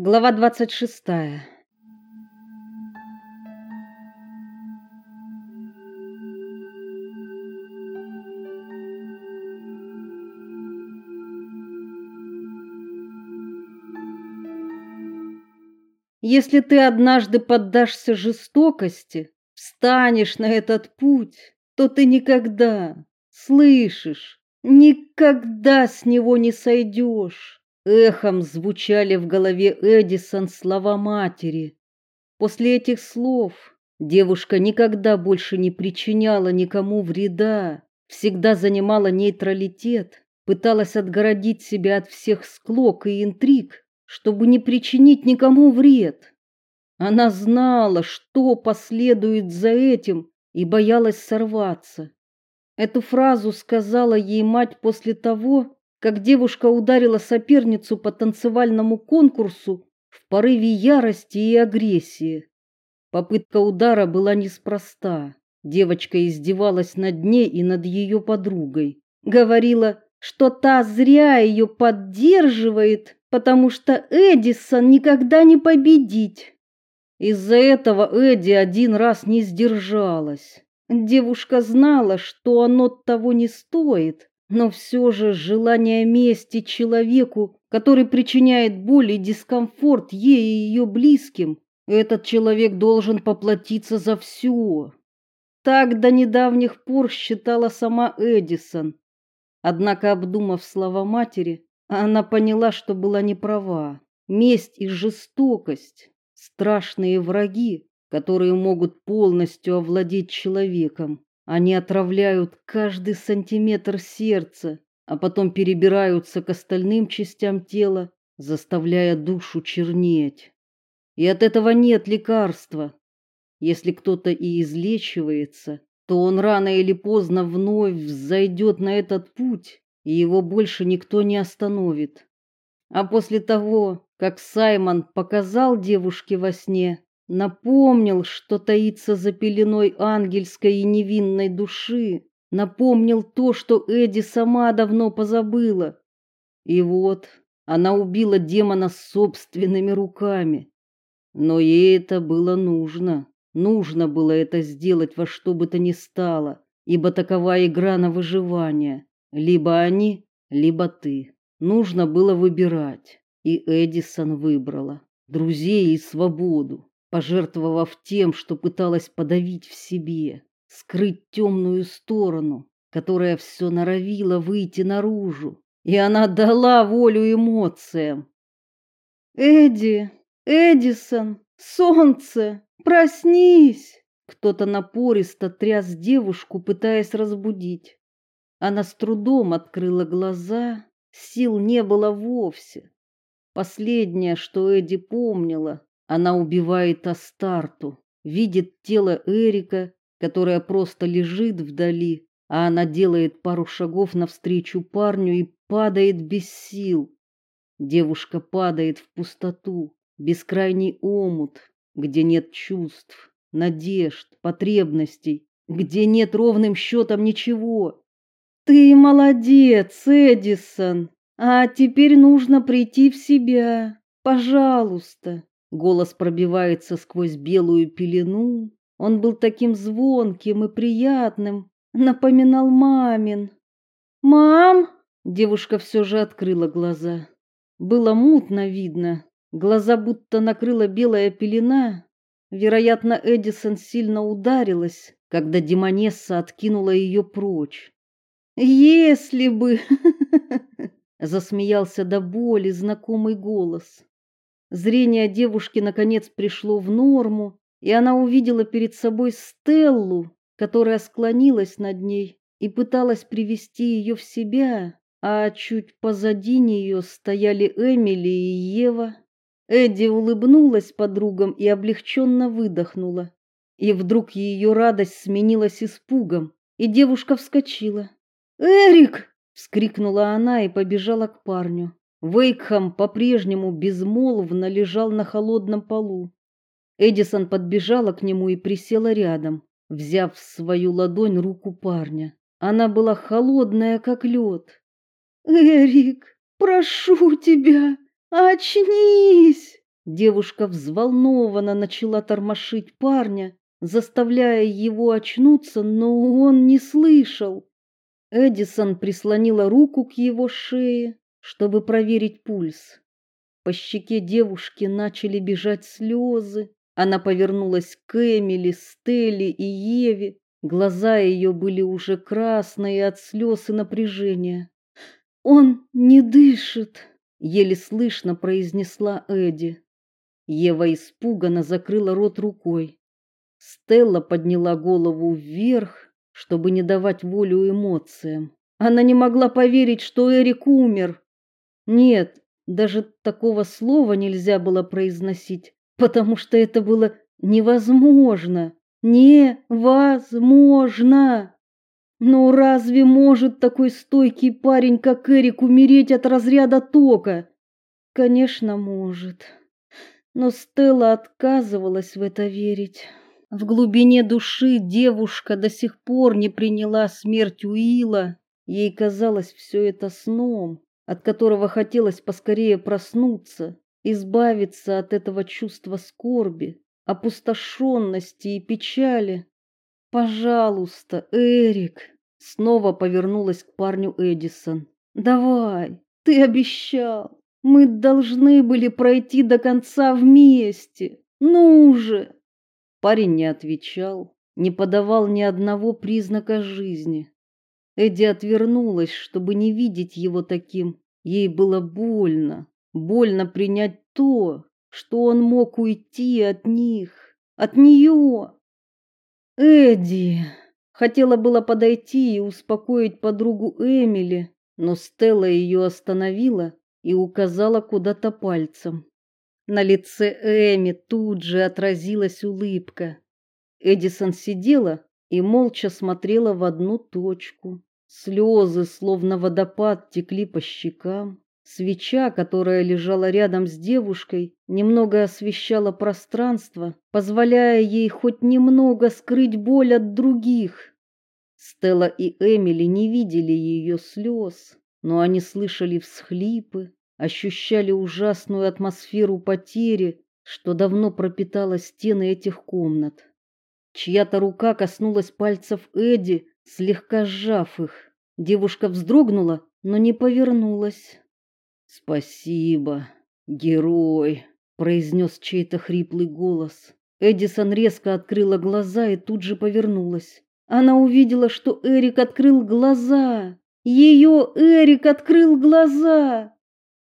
Глава двадцать шестая. Если ты однажды поддашься жестокости, встанешь на этот путь, то ты никогда, слышишь, никогда с него не сойдешь. Эхом звучали в голове Эдисон слова матери. После этих слов девушка никогда больше не причиняла никому вреда, всегда занимала нейтралитет, пыталась отгородить себя от всех склок и интриг, чтобы не причинить никому вред. Она знала, что последует за этим, и боялась сорваться. Эту фразу сказала ей мать после того, как девушка ударила соперницу по танцевальному конкурсу в порыве ярости и агрессии. Попытка удара была неспроста. Девочка издевалась над ней и над ее подругой. Говорила, что та зря ее поддерживает, потому что Эдисон никогда не победить. Из-за этого Эдди один раз не сдержалась. Девушка знала, что оно того не стоит, но все же желание мести человеку, который причиняет боль и дискомфорт ей и ее близким, этот человек должен поплатиться за все. Так до недавних пор считала сама Эдисон. Однако, обдумав слова матери, она поняла, что была не права. Месть и жестокость страшные враги, которые могут полностью овладеть человеком. Они отравляют каждый сантиметр сердца, а потом перебираются к остальным частям тела, заставляя душу чернеть. И от этого нет лекарства. Если кто-то и излечивается, то он рано или поздно вновь взойдет на этот путь, и его больше никто не остановит. А после того, как Саймон показал девушке во сне, напомнил, что таится за пеленой ангельской и невинной души, напомнил то, что Эди сама давно позабыла. И вот она убила демона собственными руками. Но ей это было нужно. Нужно было это сделать во что бы то ни стало, ибо такова игра на выживание. Либо они, либо ты. Нужно было выбирать, и Эдисон выбрала друзей и свободу пожертвовав тем, что пыталась подавить в себе, скрыть темную сторону, которая все норовила выйти наружу, и она дала волю эмоциям. Эдди, Эдисон, солнце, проснись! Кто-то напористо тряс девушку, пытаясь разбудить. Она с трудом открыла глаза, сил не было вовсе. Последнее, что Эдди помнила, она убивает Астарту, видит тело Эрика, которое просто лежит вдали, а она делает пару шагов навстречу парню и падает без сил. Девушка падает в пустоту, бескрайний омут, где нет чувств, надежд, потребностей, где нет ровным счетом ничего. Ты молодец, Эдисон. А теперь нужно прийти в себя. Пожалуйста. Голос пробивается сквозь белую пелену. Он был таким звонким и приятным, напоминал мамин. "Мам!" Девушка все же открыла глаза. Было мутно видно, глаза будто накрыла белая пелена. Вероятно, Эдисон сильно ударилась, когда демонесса откинула ее прочь. Если бы засмеялся до боли знакомый голос. Зрение девушки наконец пришло в норму, и она увидела перед собой Стеллу, которая склонилась над ней и пыталась привести ее в себя, а чуть позади нее стояли Эмили и Ева. Эдди улыбнулась подругам и облегченно выдохнула. И вдруг ее радость сменилась испугом, и девушка вскочила. "Эрик!" вскрикнула она и побежала к парню. Вейкхам по-прежнему безмолвно лежал на холодном полу. Эдисон подбежала к нему и присела рядом, взяв в свою ладонь руку парня. Она была холодная, как лед. «Эрик, прошу тебя, очнись!» Девушка взволнованно начала тормошить парня, заставляя его очнуться, но он не слышал. Эдисон прислонила руку к его шее, чтобы проверить пульс. По щеке девушки начали бежать слезы. Она повернулась к Эмили, Стелле и Еве. Глаза ее были уже красные от слез и напряжения. Он не дышит, еле слышно произнесла Эди. Ева испуганно закрыла рот рукой. Стелла подняла голову вверх, чтобы не давать волю эмоциям. Она не могла поверить, что Эрик умер. Нет, даже такого слова нельзя было произносить, потому что это было невозможно. Невозможно. Но разве может такой стойкий парень, как Эрик, умереть от разряда тока? Конечно, может но Стелла отказывалась в это верить. В глубине души девушка до сих пор не приняла смерть Уилла. Ей казалось все это сном, от которого хотелось поскорее проснуться, избавиться от этого чувства скорби, опустошенности и печали. Пожалуйста, Эрик, снова повернулась к парню Эдисон. Давай, ты обещал. Мы должны были пройти до конца вместе. Ну же. Парень не отвечал, не подавал ни одного признака жизни. Эдди отвернулась, чтобы не видеть его таким. Ей было больно, больно принять то, что он мог уйти от них, от нее. Эдди хотела было подойти и успокоить подругу Эмили, но Стелла ее остановила и указала куда-то пальцем. На лице Эми тут же отразилась улыбка. Эдисон сидела и молча смотрела в одну точку. Слезы, словно водопад, текли по щекам. Свеча, которая лежала рядом с девушкой, немного освещала пространство, позволяя ей хоть немного скрыть боль от других. Стелла и Эмили не видели ее слез, но они слышали всхлипы, ощущали ужасную атмосферу потери, что давно пропитала стены этих комнат. Чья-то рука коснулась пальцев Эди, слегка сжав их. Девушка вздрогнула, но не повернулась. "Спасибо, герой", произнес чей-то хриплый голос. Эдисон резко открыла глаза и тут же повернулась. Она увидела, что Эрик открыл глаза. Ее Эрик открыл глаза.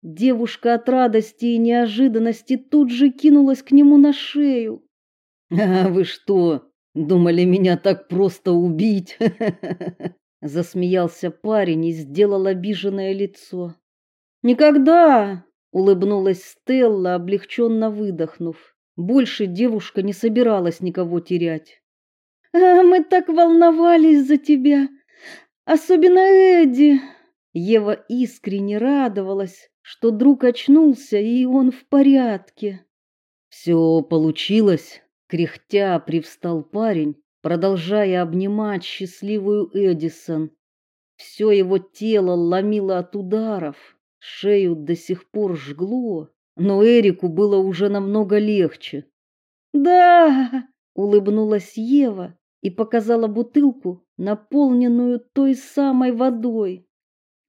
Девушка от радости и неожиданности тут же кинулась к нему на шею. А вы что, думали меня так просто убить? засмеялся парень и сделал обиженное лицо. Никогда, улыбнулась Стелла, облегченно выдохнув. Больше девушка не собиралась никого терять. А мы так волновались за тебя, Особенно Эдди. Ева искренне радовалась, что друг очнулся и он в порядке. Все получилось, кряхтя привстал парень, продолжая обнимать счастливую Эдисон. Все его тело ломило от ударов, шею до сих пор жгло, но Эрику было уже намного легче. "Да!" улыбнулась Ева и показала бутылку, наполненную той самой водой.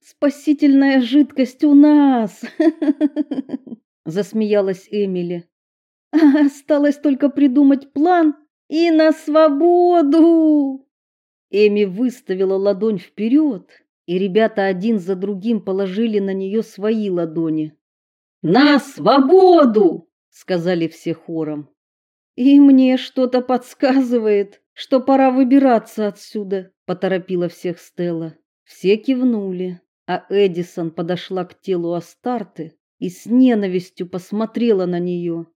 Спасительная жидкость у нас, засмеялась Эмили. Осталось только придумать план и на свободу. Эми выставила ладонь вперед, и ребята один за другим положили на нее свои ладони. На свободу, сказали все хором. И мне что-то подсказывает, что пора выбираться отсюда, поторопила всех Стелла. Все кивнули, а Эдисон подошла к телу Астарты и с ненавистью посмотрела на нее.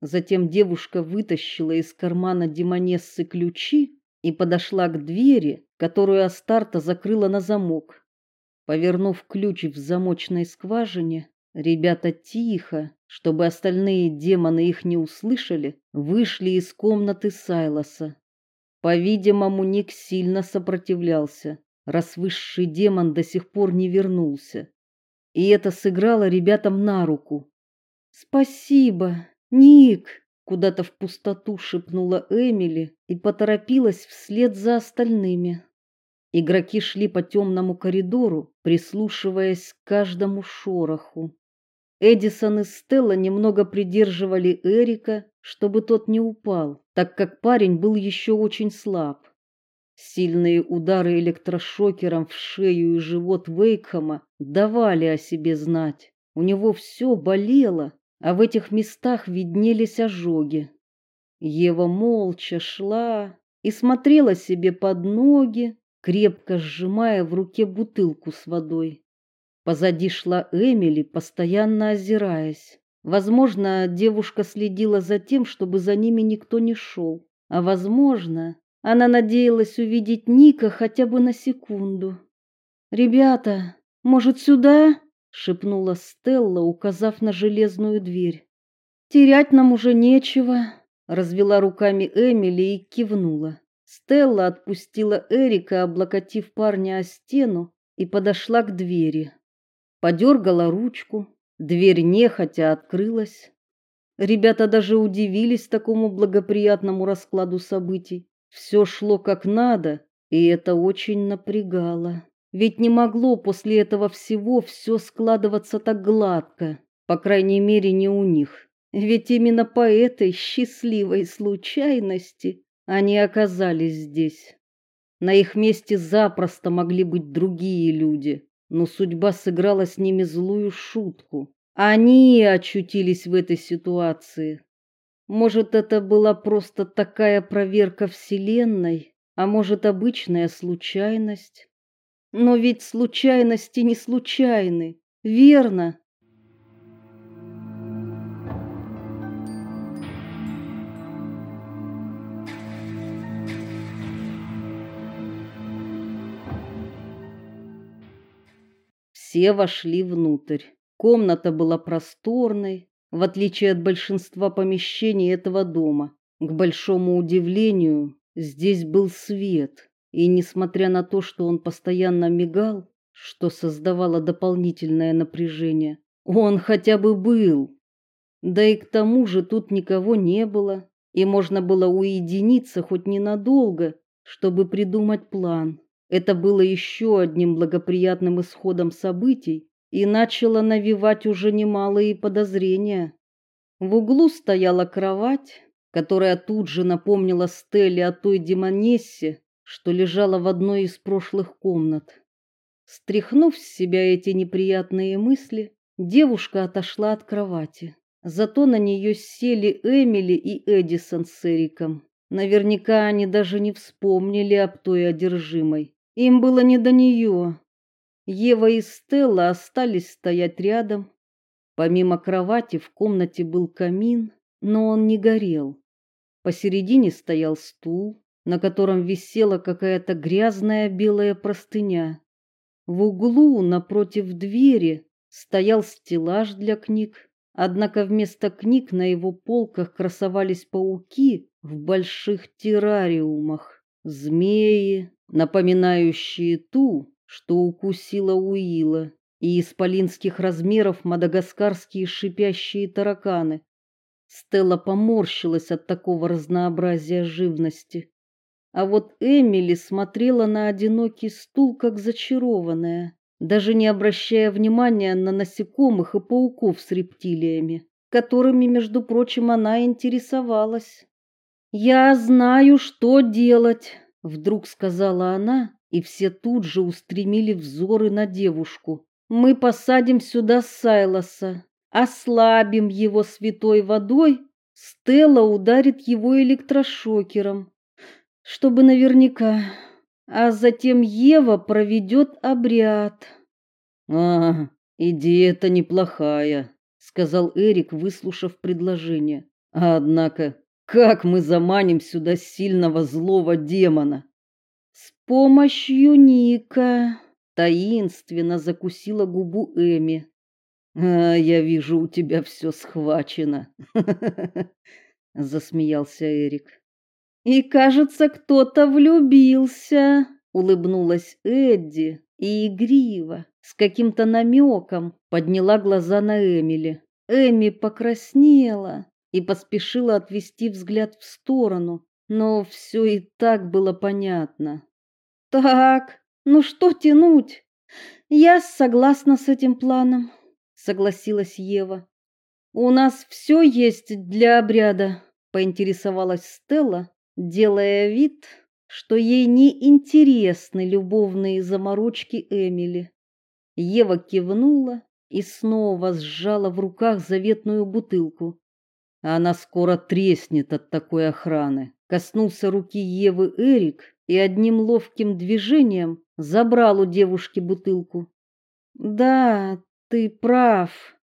Затем девушка вытащила из кармана демонессы ключи и подошла к двери, которую Астарта закрыла на замок. Повернув ключ в замочной скважине, ребята тихо, чтобы остальные демоны их не услышали, вышли из комнаты Сайлоса. По-видимому, Ник сильно сопротивлялся, раз высший демон до сих пор не вернулся. И это сыграло ребятам на руку. Спасибо, Ник, куда-то в пустоту шепнула Эмили и поторопилась вслед за остальными. Игроки шли по темному коридору, прислушиваясь к каждому шороху. Эдисон и Стелла немного придерживали Эрика, чтобы тот не упал, так как парень был еще очень слаб. Сильные удары электрошокером в шею и живот Вейкхама давали о себе знать. У него все болело, а в этих местах виднелись ожоги. Ева молча шла и смотрела себе под ноги, крепко сжимая в руке бутылку с водой. Позади шла Эмили, постоянно озираясь. Возможно, девушка следила за тем, чтобы за ними никто не шел, а возможно, она надеялась увидеть Ника хотя бы на секунду. "Ребята, может, сюда?" Шепнула Стелла, указав на железную дверь. "Терять нам уже нечего", развела руками Эмили и кивнула. Стелла отпустила Эрика, облокотив парня о стену, и подошла к двери подергала ручку, дверь нехотя открылась. Ребята даже удивились такому благоприятному раскладу событий. Все шло как надо, и это очень напрягало. Ведь не могло после этого всего все складываться так гладко, по крайней мере, не у них. Ведь именно по этой счастливой случайности они оказались здесь. На их месте запросто могли быть другие люди, но судьба сыграла с ними злую шутку. Они очутились в этой ситуации. Может, это была просто такая проверка вселенной, а может, обычная случайность. Но ведь случайности не случайны, верно? Все вошли внутрь. Комната была просторной, в отличие от большинства помещений этого дома. К большому удивлению, здесь был свет, и несмотря на то, что он постоянно мигал, что создавало дополнительное напряжение, он хотя бы был. Да и к тому же тут никого не было, и можно было уединиться хоть ненадолго, чтобы придумать план. Это было еще одним благоприятным исходом событий и начало навевать уже немалые подозрения. В углу стояла кровать, которая тут же напомнила Стелле о той демонессе, что лежала в одной из прошлых комнат. Стряхнув с себя эти неприятные мысли, девушка отошла от кровати. Зато на нее сели Эмили и Эдисон с Эриком. Наверняка они даже не вспомнили об той одержимой. Им было не до нее. Ева и Стелла остались стоять рядом. Помимо кровати в комнате был камин, но он не горел. Посередине стоял стул, на котором висела какая-то грязная белая простыня. В углу напротив двери стоял стеллаж для книг, однако вместо книг на его полках красовались пауки в больших террариумах, змеи, напоминающие ту, что укусила Уила, и исполинских размеров мадагаскарские шипящие тараканы. Стелла поморщилась от такого разнообразия живности. А вот Эмили смотрела на одинокий стул как зачарованная, даже не обращая внимания на насекомых и пауков с рептилиями, которыми, между прочим, она интересовалась. Я знаю, что делать, вдруг сказала она, и все тут же устремили взоры на девушку. Мы посадим сюда Сайлоса, ослабим его святой водой, Стелла ударит его электрошокером, чтобы наверняка, а затем Ева проведет обряд. А, идея-то неплохая, сказал Эрик, выслушав предложение. Однако как мы заманим сюда сильного злого демона? С помощью Ника таинственно закусила губу Эми. А я вижу, у тебя все схвачено. засмеялся Эрик. И, кажется, кто-то влюбился, улыбнулась Эдди и игриво, с каким-то намеком подняла глаза на Эмили. Эми покраснела и поспешила отвести взгляд в сторону, но все и так было понятно. Так, ну что тянуть? Я согласна с этим планом, согласилась Ева. У нас все есть для обряда, поинтересовалась Стелла, делая вид, что ей не интересны любовные заморочки Эмили. Ева кивнула и снова сжала в руках заветную бутылку. Она скоро треснет от такой охраны. Коснулся руки Евы Эрик и одним ловким движением забрал у девушки бутылку. Да, ты прав,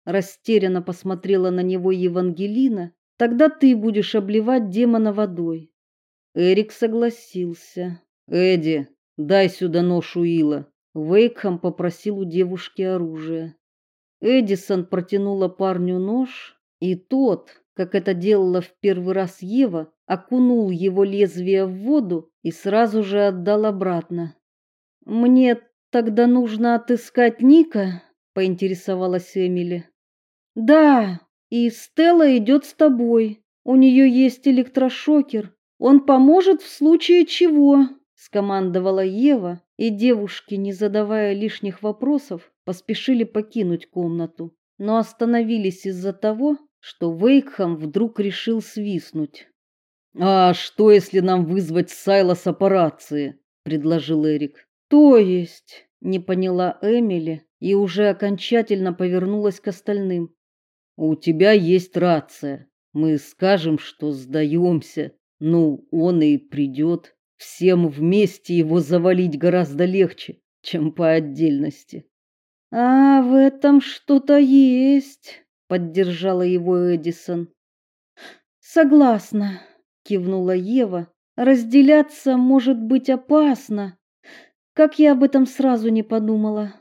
растерянно посмотрела на него Евангелина. Тогда ты будешь обливать демона водой. Эрик согласился. Эдди, дай сюда нож Уилла. Вейкхам попросил у девушки оружие. Эдисон протянула парню нож, и тот, как это делала в первый раз Ева, окунул его лезвие в воду и сразу же отдал обратно. Мне тогда нужно отыскать Ника, поинтересовалась Эмили. Да, и Стелла идет с тобой. У нее есть электрошокер. Он поможет в случае чего, скомандовала Ева, и девушки, не задавая лишних вопросов, поспешили покинуть комнату, но остановились из-за того, что Вейкхам вдруг решил свистнуть. А что, если нам вызвать Сайлоса по рации? предложил Эрик. То есть, не поняла Эмили и уже окончательно повернулась к остальным. У тебя есть рация. Мы скажем, что сдаемся. Ну, он и придет. Всем вместе его завалить гораздо легче, чем по отдельности. А в этом что-то есть, поддержала его Эдисон. Согласна, кивнула Ева. Разделяться может быть опасно. Как я об этом сразу не подумала.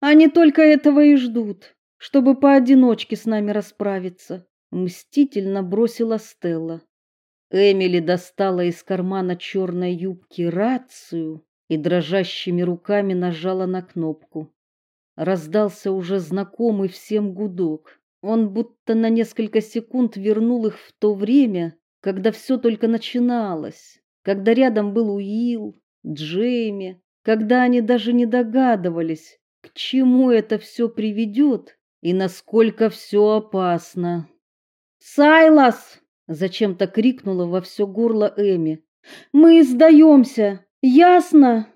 Они только этого и ждут, чтобы поодиночке с нами расправиться, мстительно бросила Стелла. Эмили достала из кармана черной юбки рацию и дрожащими руками нажала на кнопку. Раздался уже знакомый всем гудок. Он будто на несколько секунд вернул их в то время, когда все только начиналось, когда рядом был Уилл, Джейми, когда они даже не догадывались, к чему это все приведет и насколько все опасно. «Сайлас!» — зачем-то крикнула во все горло Эми. «Мы сдаемся! Ясно?»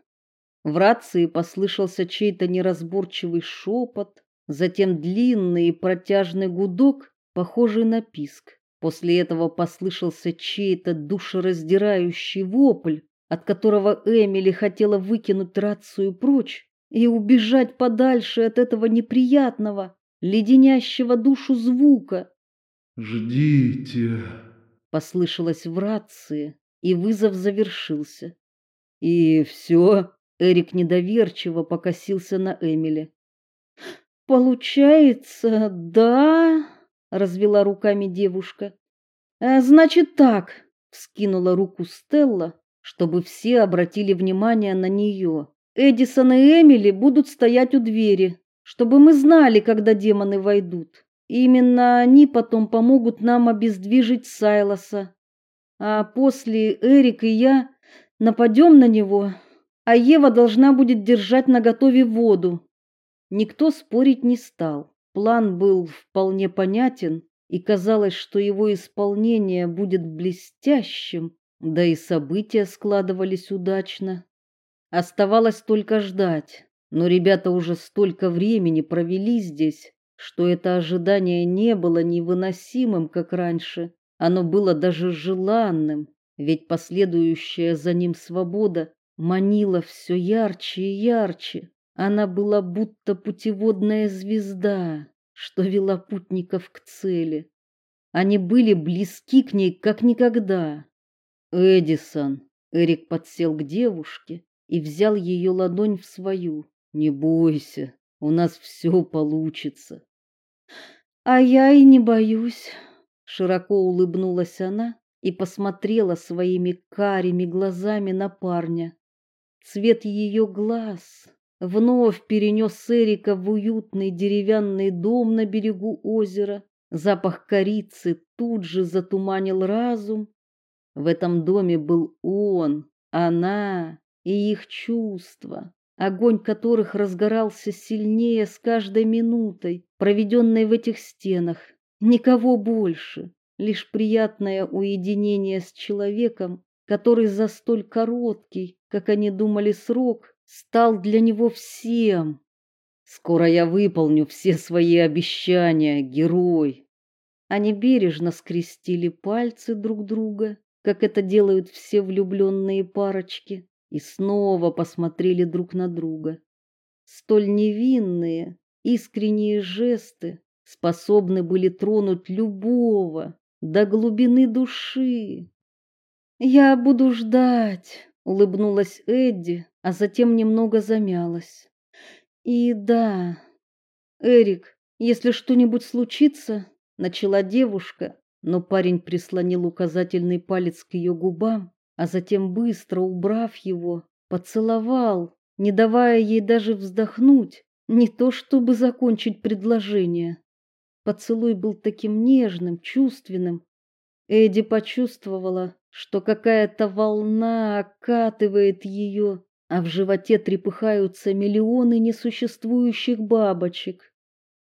В рации послышался чей-то неразборчивый шепот, затем длинный и протяжный гудок, похожий на писк. После этого послышался чей-то душераздирающий вопль, от которого Эмили хотела выкинуть рацию прочь и убежать подальше от этого неприятного, леденящего душу звука. «Ждите!» — послышалось в рации, и вызов завершился. «И все?» — Эрик недоверчиво покосился на Эмили. Получается, да, развела руками девушка. «Э, значит так, вскинула руку Стелла, чтобы все обратили внимание на нее. Эдисон и Эмили будут стоять у двери, чтобы мы знали, когда демоны войдут. Именно они потом помогут нам обездвижить Сайлоса. А после Эрик и я нападем на него, а Ева должна будет держать наготове воду. Никто спорить не стал. План был вполне понятен, и казалось, что его исполнение будет блестящим, да и события складывались удачно. Оставалось только ждать, но ребята уже столько времени провели здесь, что это ожидание не было невыносимым, как раньше, оно было даже желанным, ведь последующая за ним свобода манила все ярче и ярче. Она была будто путеводная звезда, что вела путников к цели. Они были близки к ней как никогда. Эдисон, Эрик подсел к девушке и взял ее ладонь в свою. Не бойся, у нас все получится. А я и не боюсь, широко улыбнулась она и посмотрела своими карими глазами на парня. Цвет ее глаз вновь перенес Эрика в уютный деревянный дом на берегу озера. Запах корицы тут же затуманил разум. В этом доме был он, она и их чувства, огонь которых разгорался сильнее с каждой минутой, проведенной в этих стенах. Никого больше, лишь приятное уединение с человеком, который за столь короткий, как они думали, срок стал для него всем. Скоро я выполню все свои обещания, герой. Они бережно скрестили пальцы друг друга, как это делают все влюбленные парочки, и снова посмотрели друг на друга. Столь невинные, искренние жесты способны были тронуть любого до глубины души. Я буду ждать, улыбнулась Эдди, а затем немного замялась. И да, Эрик, если что-нибудь случится, начала девушка, но парень прислонил указательный палец к ее губам, а затем быстро убрав его, поцеловал, не давая ей даже вздохнуть, не то чтобы закончить предложение. Поцелуй был таким нежным, чувственным. Эдди почувствовала, что какая-то волна окатывает ее, а в животе трепыхаются миллионы несуществующих бабочек.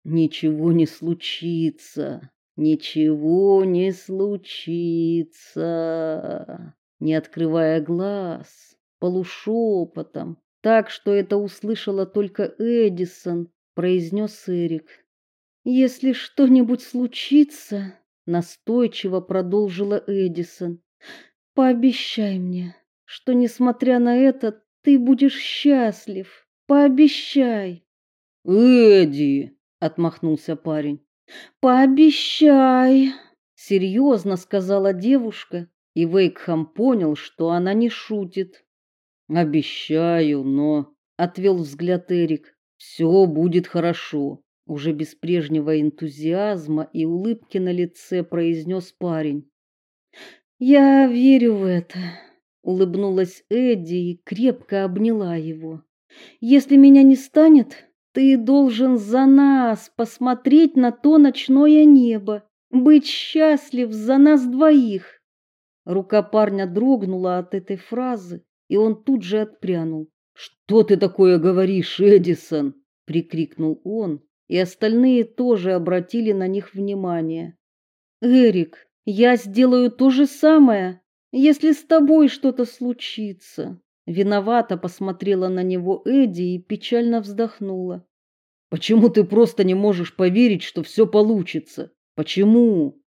Ничего не случится, ничего не случится. Не открывая глаз, полушепотом, так что это услышала только Эдисон, произнес Эрик. Если что-нибудь случится, настойчиво продолжила Эдисон. Пообещай мне, что несмотря на это ты будешь счастлив. Пообещай. Эдди, отмахнулся парень. Пообещай, серьезно сказала девушка, и Вейкхам понял, что она не шутит. Обещаю, но отвел взгляд Эрик. Все будет хорошо, уже без прежнего энтузиазма и улыбки на лице произнес парень. Я верю в это, улыбнулась Эдди и крепко обняла его. Если меня не станет, ты должен за нас посмотреть на то ночное небо, быть счастлив за нас двоих. Рука парня дрогнула от этой фразы, и он тут же отпрянул. Что ты такое говоришь, Эдисон? прикрикнул он, и остальные тоже обратили на них внимание. Эрик, я сделаю то же самое, если с тобой что-то случится. Виновато посмотрела на него Эдди и печально вздохнула. Почему ты просто не можешь поверить, что все получится? Почему?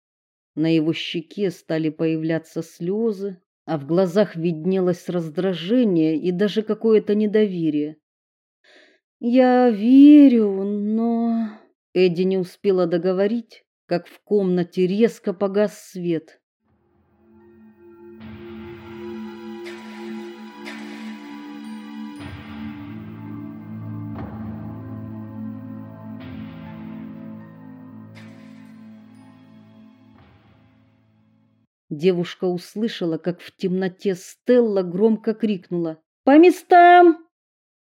На его щеке стали появляться слезы, а в глазах виднелось раздражение и даже какое-то недоверие. Я верю, но Эдди не успела договорить, как в комнате резко погас свет. Девушка услышала, как в темноте Стелла громко крикнула: "По местам!"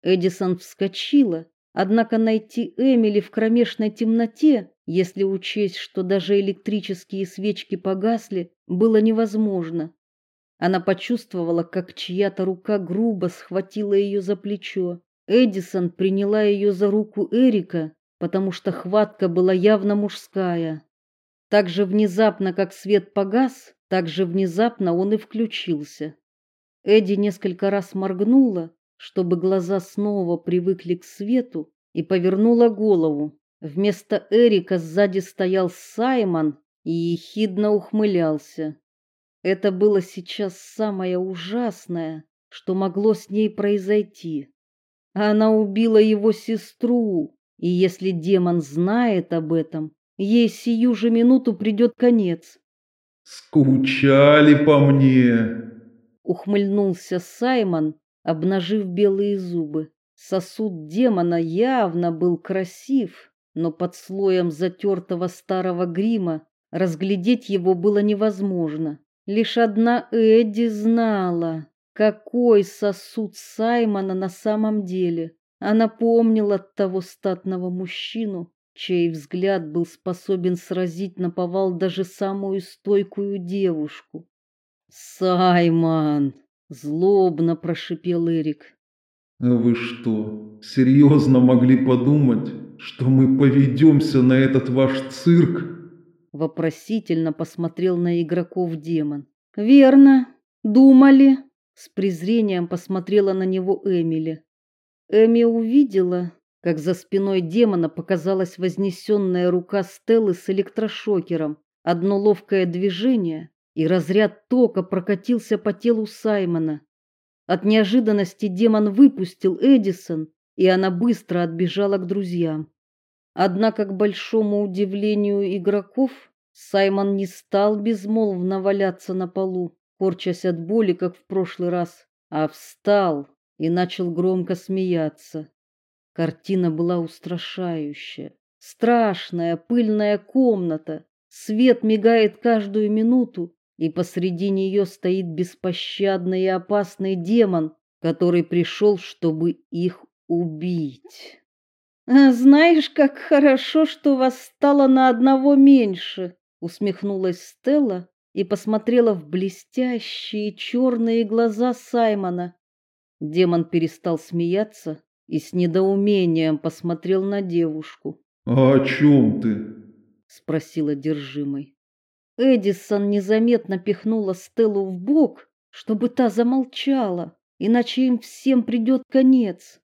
Эдисон вскочила, однако найти Эмили в кромешной темноте, если учесть, что даже электрические свечки погасли, было невозможно. Она почувствовала, как чья-то рука грубо схватила ее за плечо. Эдисон приняла ее за руку Эрика, потому что хватка была явно мужская. Так же внезапно, как свет погас, так же внезапно он и включился. Эдди несколько раз моргнула, чтобы глаза снова привыкли к свету, и повернула голову. Вместо Эрика сзади стоял Саймон и ехидно ухмылялся. Это было сейчас самое ужасное, что могло с ней произойти. Она убила его сестру, и если демон знает об этом, ей сию же минуту придет конец. Скучали по мне, ухмыльнулся Саймон, обнажив белые зубы. Сосуд демона явно был красив, но под слоем затертого старого грима разглядеть его было невозможно. Лишь одна Эдди знала, какой сосуд Саймона на самом деле. Она помнила того статного мужчину, чей взгляд был способен сразить на повал даже самую стойкую девушку. "Саймон!" злобно прошипел Эрик. А вы что, серьезно могли подумать, что мы поведемся на этот ваш цирк? Вопросительно посмотрел на игроков демон. Верно, думали. С презрением посмотрела на него Эмили. Эми увидела, как за спиной демона показалась вознесенная рука Стеллы с электрошокером. Одно ловкое движение, и разряд тока прокатился по телу Саймона. От неожиданности демон выпустил Эдисон, и она быстро отбежала к друзьям. Однако, к большому удивлению игроков, Саймон не стал безмолвно валяться на полу, корчась от боли, как в прошлый раз, а встал и начал громко смеяться. Картина была устрашающая. Страшная пыльная комната, свет мигает каждую минуту, и посреди нее стоит беспощадный и опасный демон, который пришел, чтобы их убить. «А знаешь, как хорошо, что вас стало на одного меньше, усмехнулась Стелла и посмотрела в блестящие черные глаза Саймона. Демон перестал смеяться и с недоумением посмотрел на девушку. "А о чем ты?" спросила держимый. Эдисон незаметно пихнула Стеллу в бок, чтобы та замолчала, иначе им всем придет конец.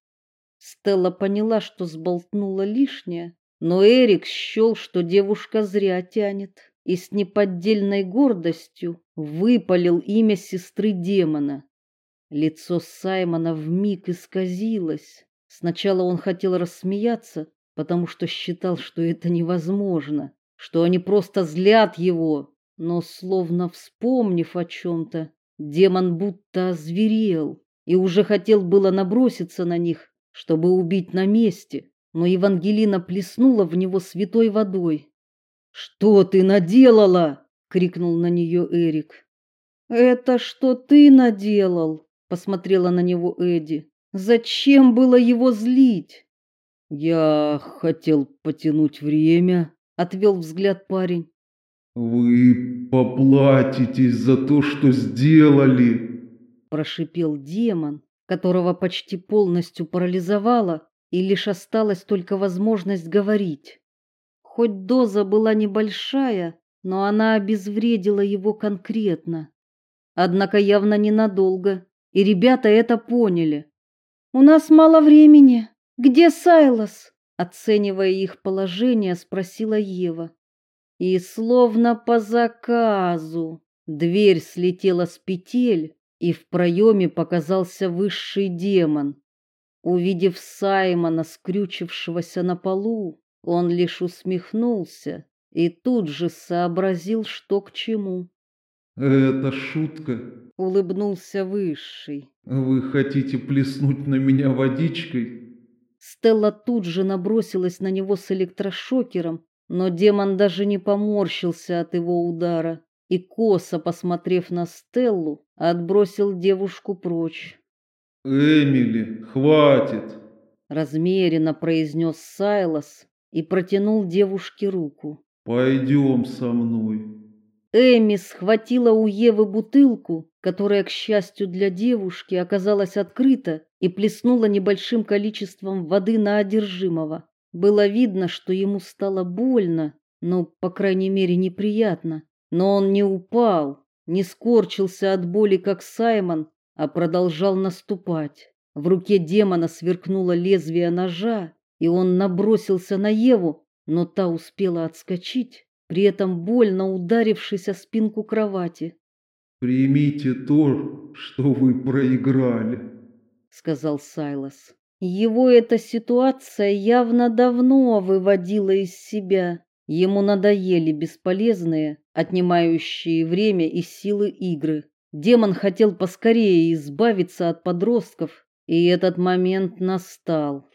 Стелла поняла, что сболтнула лишнее, но Эрик счел, что девушка зря тянет, и с неподдельной гордостью выпалил имя сестры демона. Лицо Саймона вмиг исказилось. Сначала он хотел рассмеяться, потому что считал, что это невозможно что они просто злят его, но словно вспомнив о чем то демон будто озверел и уже хотел было наброситься на них, чтобы убить на месте, но Евангелина плеснула в него святой водой. "Что ты наделала?" крикнул на нее Эрик. "Это что ты наделал?" посмотрела на него Эдди. "Зачем было его злить?" "Я хотел потянуть время", отвел взгляд парень. Вы поплатитесь за то, что сделали, прошипел демон, которого почти полностью парализовало, и лишь осталась только возможность говорить. Хоть доза была небольшая, но она обезвредила его конкретно. Однако явно ненадолго, и ребята это поняли. У нас мало времени. Где Сайлас? оценивая их положение, спросила Ева. И словно по заказу дверь слетела с петель, и в проеме показался высший демон. Увидев Саймона, скрючившегося на полу, он лишь усмехнулся и тут же сообразил, что к чему. Это шутка, улыбнулся высший. Вы хотите плеснуть на меня водичкой? Стелла тут же набросилась на него с электрошокером, но демон даже не поморщился от его удара и косо посмотрев на Стеллу, отбросил девушку прочь. Эмили, хватит, размеренно произнес Сайлас и протянул девушке руку. Пойдем со мной. Эми схватила у Евы бутылку, которая, к счастью для девушки, оказалась открыта, и плеснула небольшим количеством воды на одержимого. Было видно, что ему стало больно, ну, по крайней мере, неприятно. Но он не упал, не скорчился от боли, как Саймон, а продолжал наступать. В руке демона сверкнуло лезвие ножа, и он набросился на Еву, но та успела отскочить при этом больно ударившись о спинку кровати. Примите то, что вы проиграли, сказал Сайлас. Его эта ситуация явно давно выводила из себя. Ему надоели бесполезные, отнимающие время и силы игры. Демон хотел поскорее избавиться от подростков, и этот момент настал.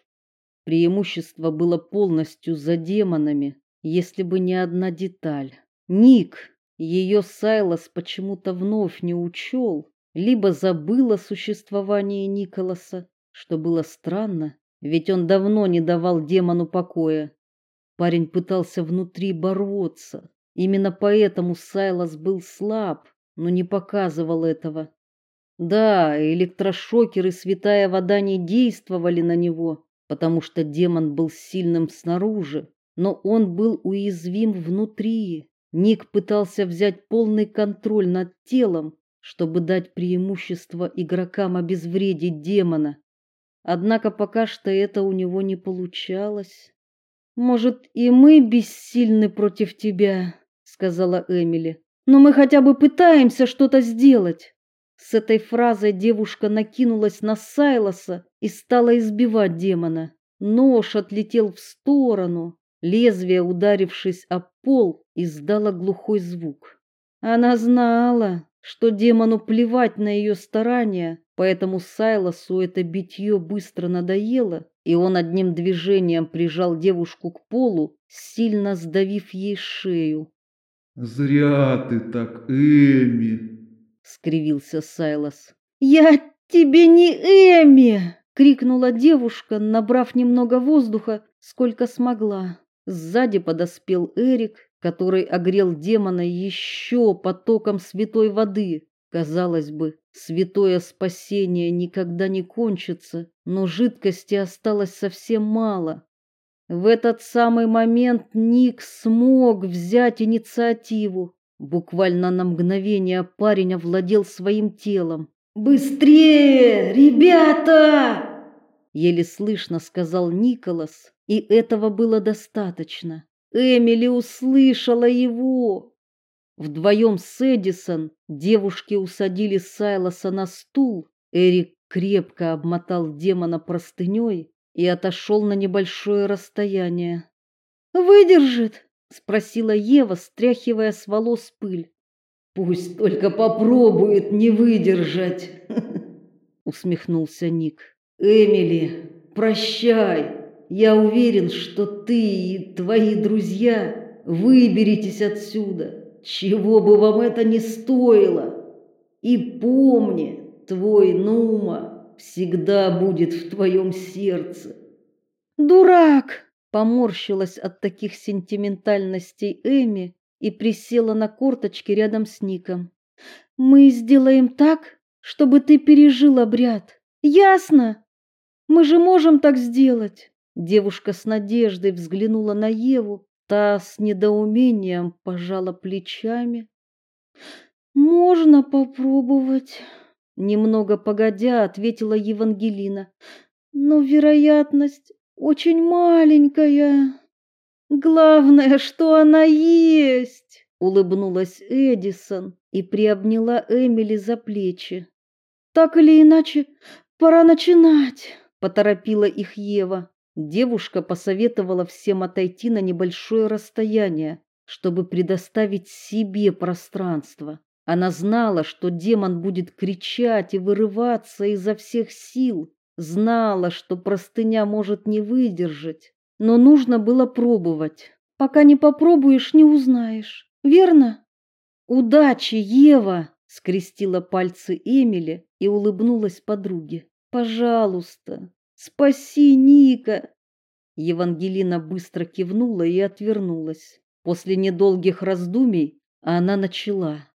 Преимущество было полностью за демонами если бы не одна деталь. Ник, ее Сайлас почему-то вновь не учел, либо забыл о существовании Николаса, что было странно, ведь он давно не давал демону покоя. Парень пытался внутри бороться. Именно поэтому Сайлас был слаб, но не показывал этого. Да, электрошокер и святая вода не действовали на него, потому что демон был сильным снаружи, но он был уязвим внутри. Ник пытался взять полный контроль над телом, чтобы дать преимущество игрокам обезвредить демона. Однако пока что это у него не получалось. Может, и мы бессильны против тебя, сказала Эмили. Но мы хотя бы пытаемся что-то сделать. С этой фразой девушка накинулась на Сайлоса и стала избивать демона. Нож отлетел в сторону, лезвие, ударившись о пол, издало глухой звук. Она знала, что демону плевать на ее старания, поэтому Сайлосу это битье быстро надоело, и он одним движением прижал девушку к полу, сильно сдавив ей шею. «Зря ты так, Эми!» — скривился Сайлос. «Я тебе не Эми!» — крикнула девушка, набрав немного воздуха, сколько смогла. Сзади подоспел Эрик, который огрел демона еще потоком святой воды. Казалось бы, святое спасение никогда не кончится, но жидкости осталось совсем мало. В этот самый момент Ник смог взять инициативу. Буквально на мгновение парень овладел своим телом. «Быстрее, ребята!» Еле слышно сказал Николас, и этого было достаточно. Эмили услышала его. Вдвоем с Эдисон девушки усадили Сайлоса на стул. Эрик крепко обмотал демона простыней и отошел на небольшое расстояние. «Выдержит?» — спросила Ева, стряхивая с волос пыль. «Пусть только попробует не выдержать!» — усмехнулся Ник. «Эмили, прощай!» Я уверен, что ты и твои друзья выберетесь отсюда, чего бы вам это ни стоило. И помни, твой Нума всегда будет в твоем сердце. Дурак, поморщилась от таких сентиментальностей Эми и присела на корточки рядом с Ником. Мы сделаем так, чтобы ты пережил обряд. Ясно? Мы же можем так сделать. Девушка с надеждой взглянула на Еву, та с недоумением пожала плечами. Можно попробовать, немного погодя ответила Евангелина. Но вероятность очень маленькая. Главное, что она есть, улыбнулась Эдисон и приобняла Эмили за плечи. Так или иначе, пора начинать, поторопила их Ева. Девушка посоветовала всем отойти на небольшое расстояние, чтобы предоставить себе пространство. Она знала, что демон будет кричать и вырываться изо всех сил, знала, что простыня может не выдержать, но нужно было пробовать. Пока не попробуешь, не узнаешь. Верно? Удачи, Ева, скрестила пальцы Эмили и улыбнулась подруге. Пожалуйста, Спаси Ника. Евангелина быстро кивнула и отвернулась. После недолгих раздумий она начала: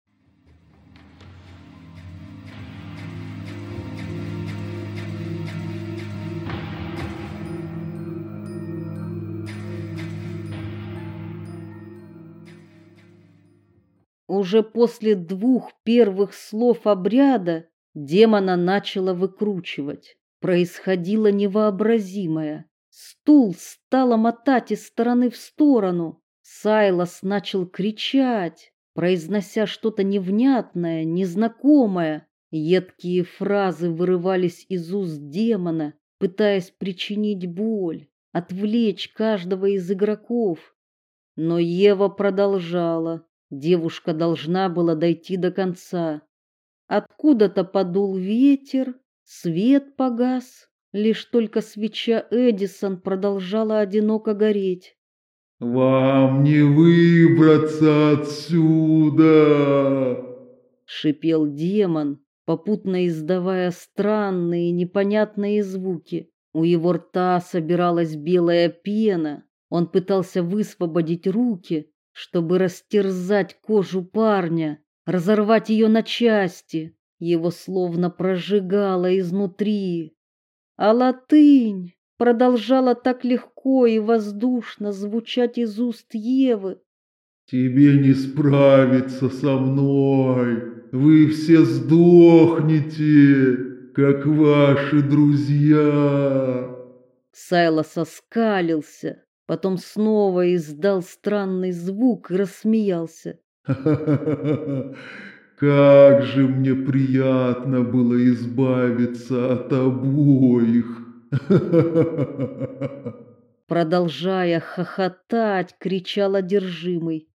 Уже после двух первых слов обряда демона начала выкручивать происходило невообразимое. Стул стало мотать из стороны в сторону. Сайлас начал кричать, произнося что-то невнятное, незнакомое. Едкие фразы вырывались из уст демона, пытаясь причинить боль, отвлечь каждого из игроков. Но Ева продолжала. Девушка должна была дойти до конца. Откуда-то подул ветер, Свет погас, лишь только свеча Эдисон продолжала одиноко гореть. Вам не выбраться отсюда, шипел демон, попутно издавая странные непонятные звуки. У его рта собиралась белая пена. Он пытался высвободить руки, чтобы растерзать кожу парня, разорвать ее на части. Его словно прожигало изнутри. А латынь продолжала так легко и воздушно звучать из уст Евы. «Тебе не справиться со мной, вы все сдохнете, как ваши друзья!» Сайлос оскалился, потом снова издал странный звук и рассмеялся. Как же мне приятно было избавиться от обоих. Продолжая хохотать, кричал одержимый.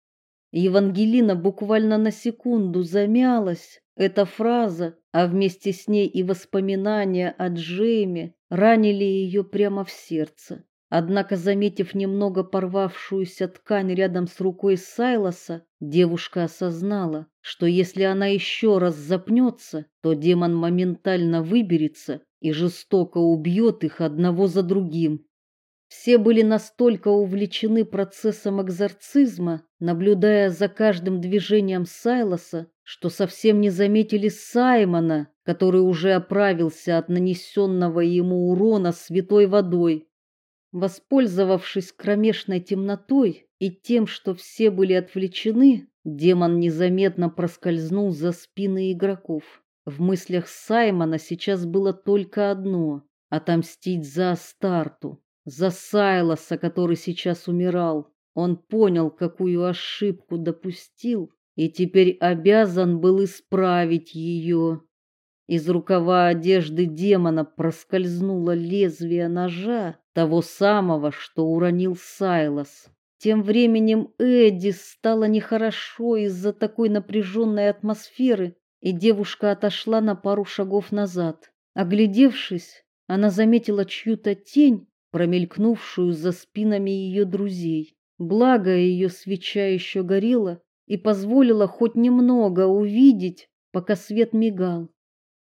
Евангелина буквально на секунду замялась. Эта фраза, а вместе с ней и воспоминания о Джейме ранили ее прямо в сердце. Однако, заметив немного порвавшуюся ткань рядом с рукой Сайлоса, девушка осознала, что если она еще раз запнется, то демон моментально выберется и жестоко убьет их одного за другим. Все были настолько увлечены процессом экзорцизма, наблюдая за каждым движением Сайлоса, что совсем не заметили Саймона, который уже оправился от нанесенного ему урона святой водой. Воспользовавшись кромешной темнотой и тем, что все были отвлечены, демон незаметно проскользнул за спины игроков. В мыслях Саймона сейчас было только одно отомстить за Астарту, за Сайлоса, который сейчас умирал. Он понял, какую ошибку допустил, и теперь обязан был исправить ее. Из рукава одежды демона проскользнуло лезвие ножа, того самого, что уронил Сайлос. Тем временем Эдди стало нехорошо из-за такой напряженной атмосферы, и девушка отошла на пару шагов назад. Оглядевшись, она заметила чью-то тень, промелькнувшую за спинами ее друзей. Благо ее свеча еще горела и позволила хоть немного увидеть, пока свет мигал.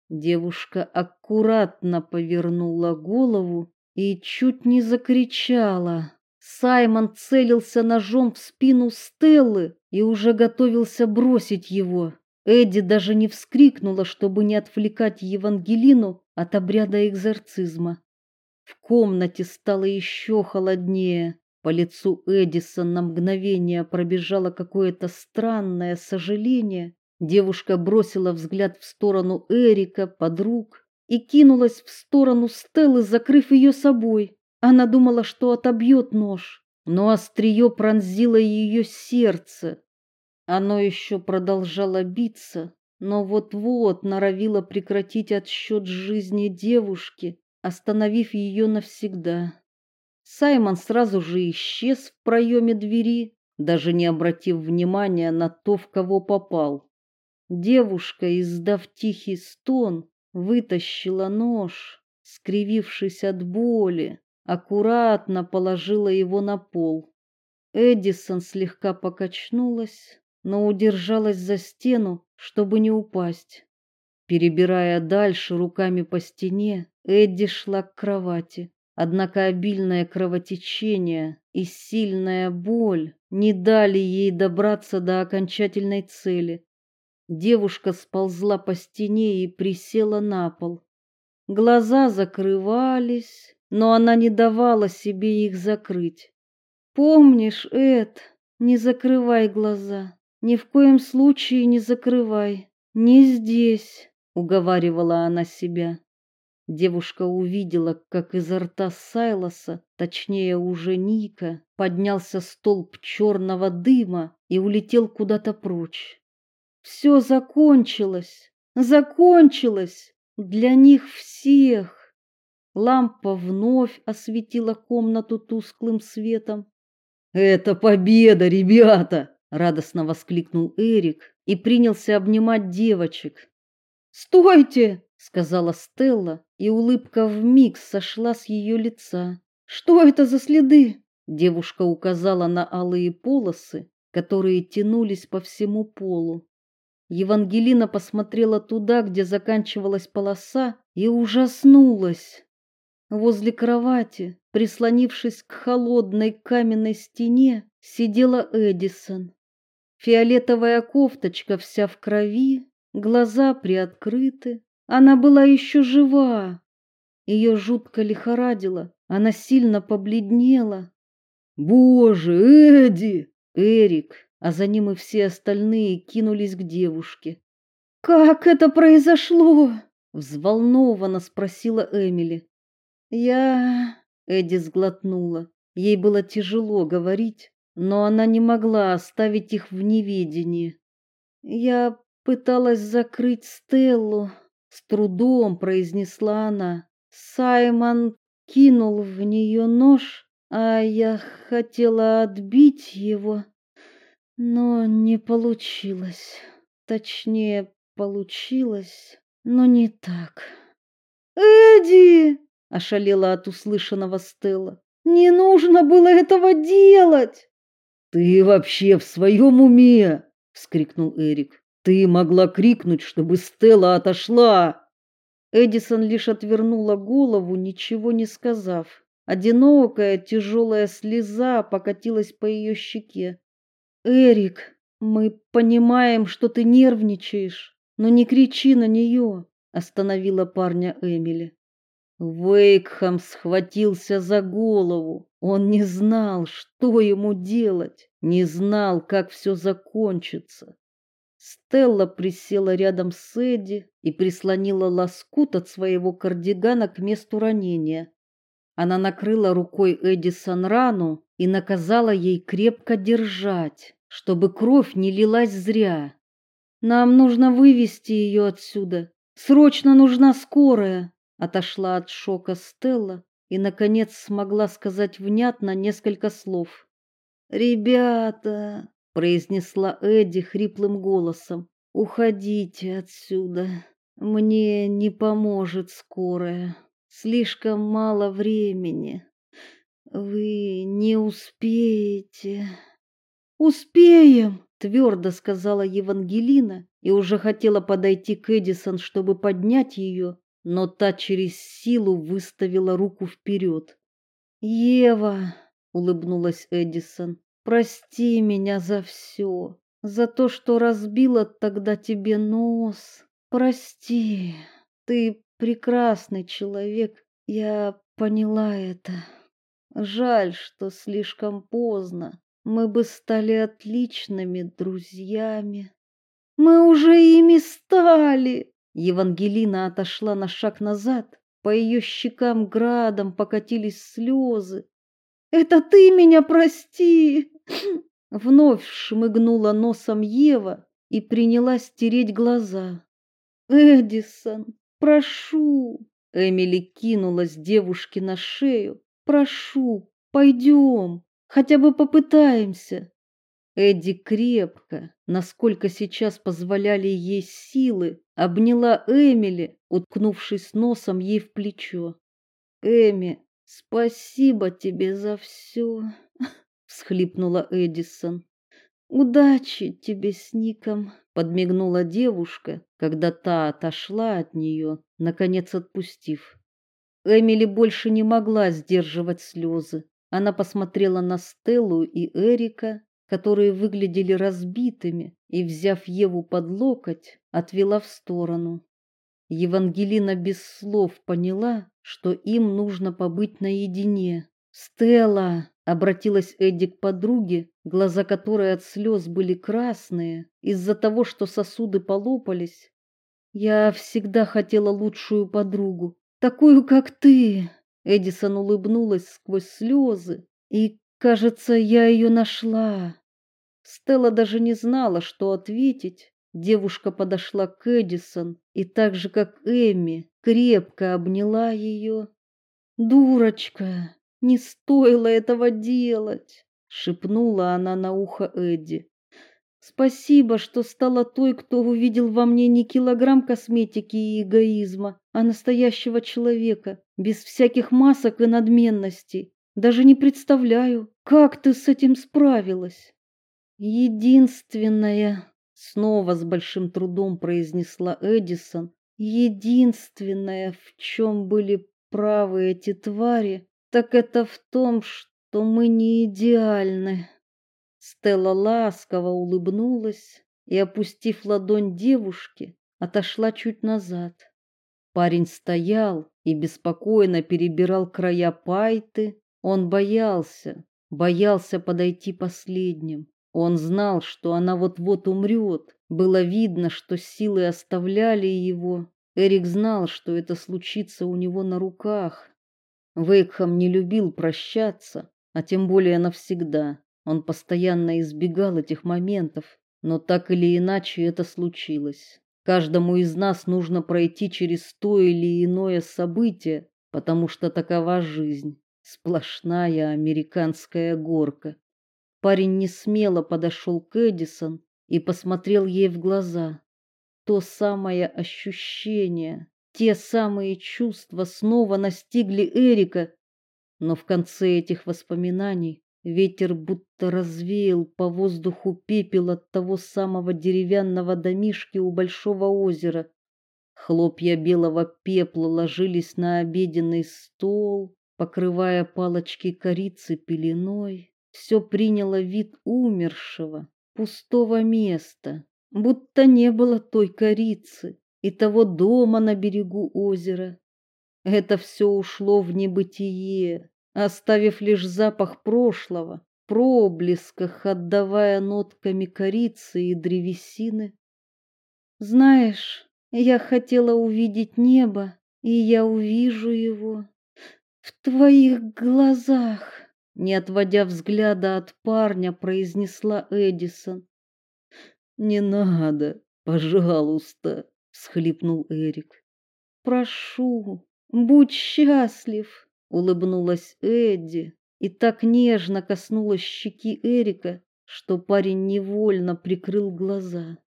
Девушка аккуратно повернула голову и чуть не закричала. Саймон целился ножом в спину Стеллы и уже готовился бросить его. Эдди даже не вскрикнула, чтобы не отвлекать Евангелину от обряда экзорцизма. В комнате стало еще холоднее. По лицу Эдисон на мгновение пробежало какое-то странное сожаление. Девушка бросила взгляд в сторону Эрика, подруг, и кинулась в сторону Стеллы, закрыв ее собой. Она думала, что отобьет нож, но острие пронзило ее сердце. Оно еще продолжало биться, но вот-вот норовило прекратить отсчет жизни девушки, остановив ее навсегда. Саймон сразу же исчез в проеме двери, даже не обратив внимания на то, в кого попал. Девушка, издав тихий стон, вытащила нож, скривившись от боли, аккуратно положила его на пол. Эдисон слегка покачнулась, но удержалась за стену, чтобы не упасть. Перебирая дальше руками по стене, Эдди шла к кровати. Однако обильное кровотечение и сильная боль не дали ей добраться до окончательной цели. Девушка сползла по стене и присела на пол. Глаза закрывались, но она не давала себе их закрыть. Помнишь, Эд, не закрывай глаза. Ни в коем случае не закрывай. Не здесь, уговаривала она себя. Девушка увидела, как изо рта Сайлоса, точнее уже Ника, поднялся столб черного дыма и улетел куда-то прочь. Все закончилось, закончилось для них всех. Лампа вновь осветила комнату тусклым светом. Это победа, ребята, радостно воскликнул Эрик и принялся обнимать девочек. "Стойте!" сказала Стелла, и улыбка вмиг сошла с ее лица. "Что это за следы?" Девушка указала на алые полосы, которые тянулись по всему полу. Евангелина посмотрела туда, где заканчивалась полоса, и ужаснулась. Возле кровати, прислонившись к холодной каменной стене, сидела Эдисон. Фиолетовая кофточка вся в крови, глаза приоткрыты. Она была еще жива. Ее жутко лихорадило, она сильно побледнела. «Боже, Эдди!» Эрик, а за ним и все остальные кинулись к девушке. «Как это произошло?» — взволнованно спросила Эмили. «Я...» — Эдди сглотнула. Ей было тяжело говорить, но она не могла оставить их в неведении. «Я пыталась закрыть Стеллу», — с трудом произнесла она. Саймон кинул в нее нож, а я хотела отбить его, но не получилось. Точнее, получилось, но не так. «Эдди!» — ошалела от услышанного Стелла. «Не нужно было этого делать!» «Ты вообще в своем уме?» — вскрикнул Эрик. «Ты могла крикнуть, чтобы Стелла отошла!» Эдисон лишь отвернула голову, ничего не сказав. Одинокая тяжелая слеза покатилась по ее щеке. «Эрик, мы понимаем, что ты нервничаешь, но не кричи на нее», — остановила парня Эмили. Вейкхам схватился за голову. Он не знал, что ему делать, не знал, как все закончится. Стелла присела рядом с Эдди и прислонила лоскут от своего кардигана к месту ранения. Она накрыла рукой Эдисон рану и наказала ей крепко держать, чтобы кровь не лилась зря. Нам нужно вывести ее отсюда. Срочно нужна скорая. Отошла от шока Стелла и наконец смогла сказать внятно несколько слов. Ребята, произнесла Эдди хриплым голосом. Уходите отсюда. Мне не поможет скорая. Слишком мало времени. Вы не успеете. Успеем, твердо сказала Евангелина и уже хотела подойти к Эдисон, чтобы поднять ее, но та через силу выставила руку вперед. Ева, улыбнулась Эдисон. Прости меня за все, за то, что разбила тогда тебе нос. Прости. Ты прекрасный человек, я поняла это. Жаль, что слишком поздно. Мы бы стали отличными друзьями. Мы уже ими стали. Евангелина отошла на шаг назад, по ее щекам градом покатились слезы. Это ты меня прости. Вновь шмыгнула носом Ева и принялась тереть глаза. Эдисон, Прошу. Эмили кинулась девушке на шею. Прошу, пойдем, хотя бы попытаемся. Эдди крепко, насколько сейчас позволяли ей силы, обняла Эмили, уткнувшись носом ей в плечо. Эми, спасибо тебе за все, всхлипнула Эдисон. Удачи тебе с Ником, подмигнула девушка, когда та отошла от нее, наконец отпустив. Эмили больше не могла сдерживать слезы. Она посмотрела на Стеллу и Эрика, которые выглядели разбитыми, и, взяв Еву под локоть, отвела в сторону. Евангелина без слов поняла, что им нужно побыть наедине. Стелла, обратилась Эдди к подруге, глаза которой от слез были красные из-за того, что сосуды полопались. Я всегда хотела лучшую подругу, такую, как ты. Эдисон улыбнулась сквозь слезы, и, кажется, я ее нашла. Стелла даже не знала, что ответить. Девушка подошла к Эдисон и так же, как Эми, крепко обняла ее. Дурочка, не стоило этого делать, шепнула она на ухо Эдди. Спасибо, что стала той, кто увидел во мне не килограмм косметики и эгоизма, а настоящего человека, без всяких масок и надменности. Даже не представляю, как ты с этим справилась. Единственное, снова с большим трудом произнесла Эдисон, единственное, в чем были правы эти твари, так это в том, что мы не идеальны. Стелла ласково улыбнулась и, опустив ладонь девушки, отошла чуть назад. Парень стоял и беспокойно перебирал края пайты. Он боялся, боялся подойти последним. Он знал, что она вот-вот умрет. Было видно, что силы оставляли его. Эрик знал, что это случится у него на руках. Вейкхам не любил прощаться, а тем более навсегда. Он постоянно избегал этих моментов, но так или иначе это случилось. Каждому из нас нужно пройти через то или иное событие, потому что такова жизнь, сплошная американская горка. Парень не смело подошел к Эдисон и посмотрел ей в глаза. То самое ощущение, те самые чувства снова настигли Эрика, но в конце этих воспоминаний Ветер будто развеял по воздуху пепел от того самого деревянного домишки у большого озера. Хлопья белого пепла ложились на обеденный стол, покрывая палочки корицы пеленой. Все приняло вид умершего, пустого места, будто не было той корицы и того дома на берегу озера. Это все ушло в небытие, оставив лишь запах прошлого, проблесках отдавая нотками корицы и древесины. Знаешь, я хотела увидеть небо, и я увижу его в твоих глазах, не отводя взгляда от парня, произнесла Эдисон. Не надо, пожалуйста, всхлипнул Эрик. Прошу, будь счастлив улыбнулась Эдди и так нежно коснулась щеки Эрика, что парень невольно прикрыл глаза.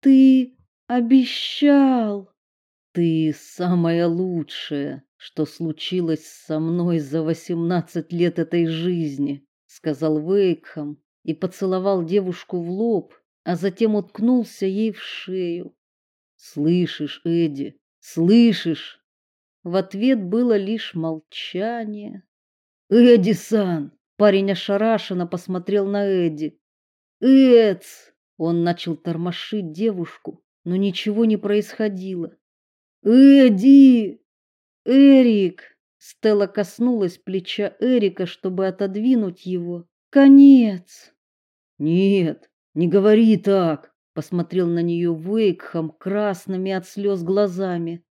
Ты обещал. Ты самое лучшее, что случилось со мной за восемнадцать лет этой жизни, сказал Вейкхам и поцеловал девушку в лоб, а затем уткнулся ей в шею. Слышишь, Эдди? Слышишь? В ответ было лишь молчание. Эдисон, парень ошарашенно посмотрел на Эдди. Эдс, он начал тормошить девушку, но ничего не происходило. Эдди! Эрик! Стелла коснулась плеча Эрика, чтобы отодвинуть его. Конец. Нет, не говори так, посмотрел на нее Вейкхам красными от слез глазами.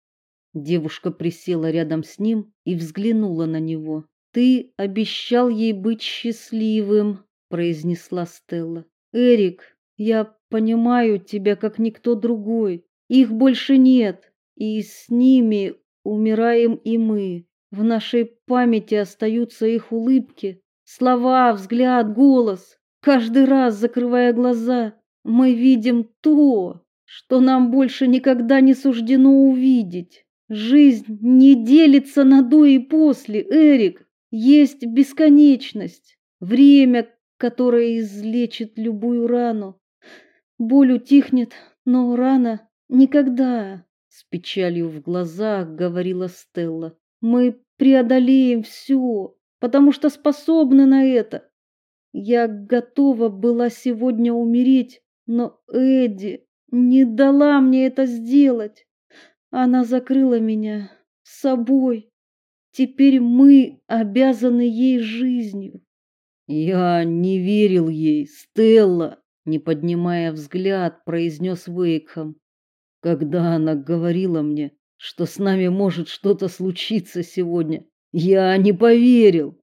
Девушка присела рядом с ним и взглянула на него. Ты обещал ей быть счастливым, произнесла Стелла. Эрик, я понимаю тебя как никто другой. Их больше нет, и с ними умираем и мы. В нашей памяти остаются их улыбки, слова, взгляд, голос. Каждый раз, закрывая глаза, мы видим то, что нам больше никогда не суждено увидеть. Жизнь не делится на до и после, Эрик. Есть бесконечность, время, которое излечит любую рану. Боль утихнет, но рана никогда. С печалью в глазах говорила Стелла. Мы преодолеем все, потому что способны на это. Я готова была сегодня умереть, но Эдди не дала мне это сделать. Она закрыла меня собой. Теперь мы обязаны ей жизнью. Я не верил ей, Стелла, не поднимая взгляд, произнес Вейкхам. Когда она говорила мне, что с нами может что-то случиться сегодня, я не поверил.